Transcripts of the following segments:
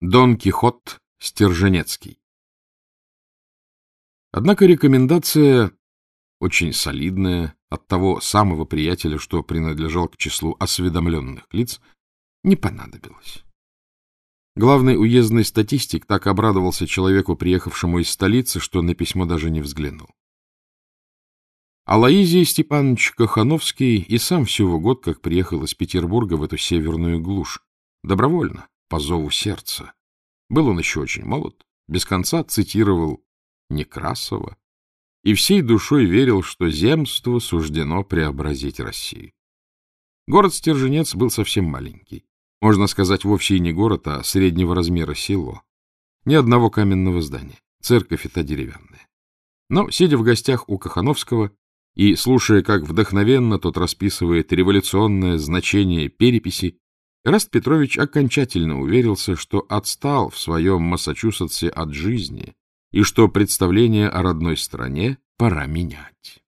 Дон Кихот Стерженецкий. Однако рекомендация очень солидная от того самого приятеля, что принадлежал к числу осведомленных лиц, не понадобилась. Главный уездный статистик так обрадовался человеку, приехавшему из столицы, что на письмо даже не взглянул. Алаизий Степанович Кахановский и сам всего год как приехал из Петербурга в эту северную глушь, добровольно, по зову сердца. Был он еще очень молод, без конца цитировал Некрасова и всей душой верил, что земству суждено преобразить Россию. Город Стерженец был совсем маленький. Можно сказать, вовсе и не город, а среднего размера село. Ни одного каменного здания. Церковь эта деревянная. Но, сидя в гостях у Кахановского и слушая, как вдохновенно тот расписывает революционное значение переписи, Раст Петрович окончательно уверился, что отстал в своем Массачусетсе от жизни и что представление о родной стране пора менять.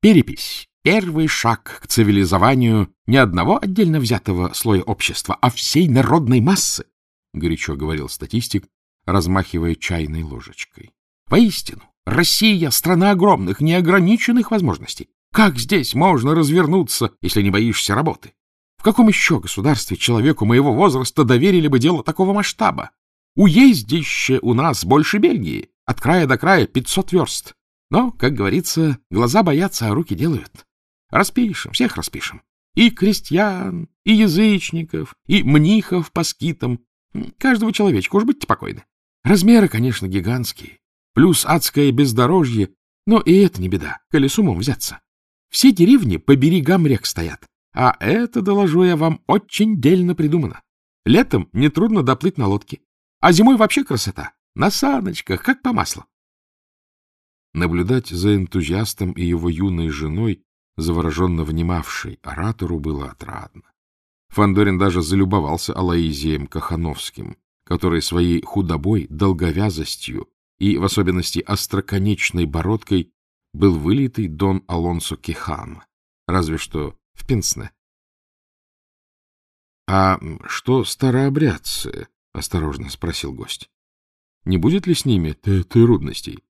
Перепись — первый шаг к цивилизованию не одного отдельно взятого слоя общества, а всей народной массы, — горячо говорил статистик, размахивая чайной ложечкой. Воистину, Россия — страна огромных, неограниченных возможностей. Как здесь можно развернуться, если не боишься работы? Каком еще государстве человеку моего возраста доверили бы дело такого масштаба? Уездище у нас больше Бельгии, от края до края пятьсот верст. Но, как говорится, глаза боятся, а руки делают. Распишем, всех распишем. И крестьян, и язычников, и мнихов по скитам. Каждого человечка, уж будьте покойны. Размеры, конечно, гигантские. Плюс адское бездорожье. Но и это не беда, коли с умом взяться. Все деревни по берегам рек стоят. А это, доложу я вам, очень дельно придумано. Летом нетрудно доплыть на лодке. А зимой вообще красота. На саночках, как по маслу. Наблюдать за энтузиастом и его юной женой, завороженно внимавшей оратору, было отрадно. Фандорин даже залюбовался Алаизием Кахановским, который своей худобой, долговязостью и, в особенности, остроконечной бородкой был вылитый Дон Алонсо Кихан, разве что в пенсне. — А что старообрядцы? — осторожно спросил гость. — Не будет ли с ними трудностей?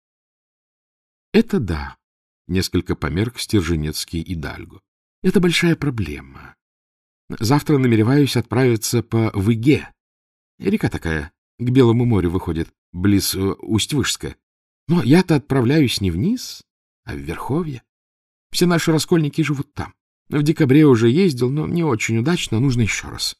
— Это да, — несколько померк Стерженецкий и Дальго. — Это большая проблема. Завтра намереваюсь отправиться по Выге. Река такая, к Белому морю выходит, близ э, Усть-Вышска. Но я-то отправляюсь не вниз, а в Верховье. Все наши раскольники живут там. В декабре уже ездил, но не очень удачно, нужно еще раз.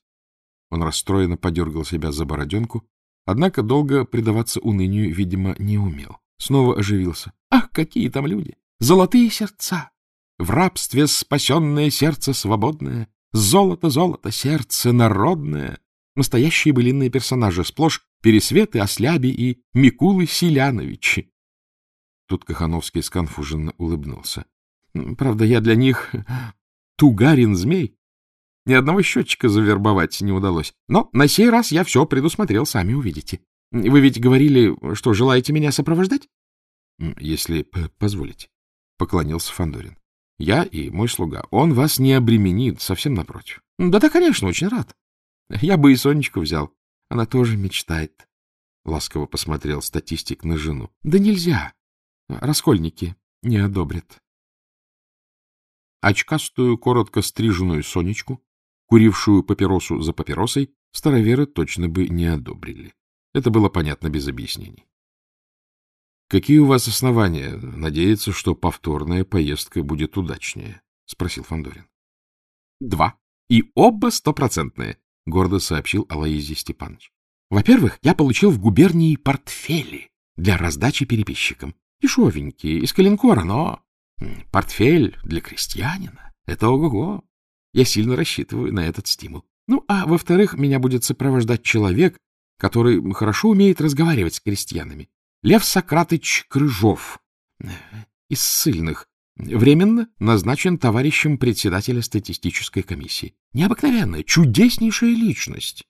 Он расстроенно подергал себя за бороденку, однако долго предаваться унынию, видимо, не умел. Снова оживился. Ах, какие там люди! Золотые сердца! В рабстве спасенное сердце свободное, золото, золото, сердце народное. Настоящие былинные персонажи, сплошь Пересветы, Осляби и Микулы Селяновичи. Тут Кахановский сконфуженно улыбнулся. Правда, я для них тугарин-змей, ни одного счетчика завербовать не удалось. Но на сей раз я все предусмотрел, сами увидите. Вы ведь говорили, что желаете меня сопровождать? — Если позволите, — поклонился Фандорин. Я и мой слуга. Он вас не обременит, совсем напротив. — Да-да, конечно, очень рад. Я бы и Сонечку взял. Она тоже мечтает. Ласково посмотрел статистик на жену. — Да нельзя. Раскольники не одобрят. Очкастую, коротко стриженную Сонечку курившую папиросу за папиросой, староверы точно бы не одобрили. Это было понятно без объяснений. — Какие у вас основания надеяться, что повторная поездка будет удачнее? — спросил Фандорин. Два. И оба стопроцентные, — гордо сообщил Алаизий Степанович. — Во-первых, я получил в губернии портфели для раздачи переписчикам. Дешевенькие, из калинкора, но портфель для крестьянина — это ого-го. Я сильно рассчитываю на этот стимул. Ну, а во-вторых, меня будет сопровождать человек, который хорошо умеет разговаривать с крестьянами. Лев Сократыч Крыжов, из ссыльных, временно назначен товарищем председателя статистической комиссии. Необыкновенная, чудеснейшая личность.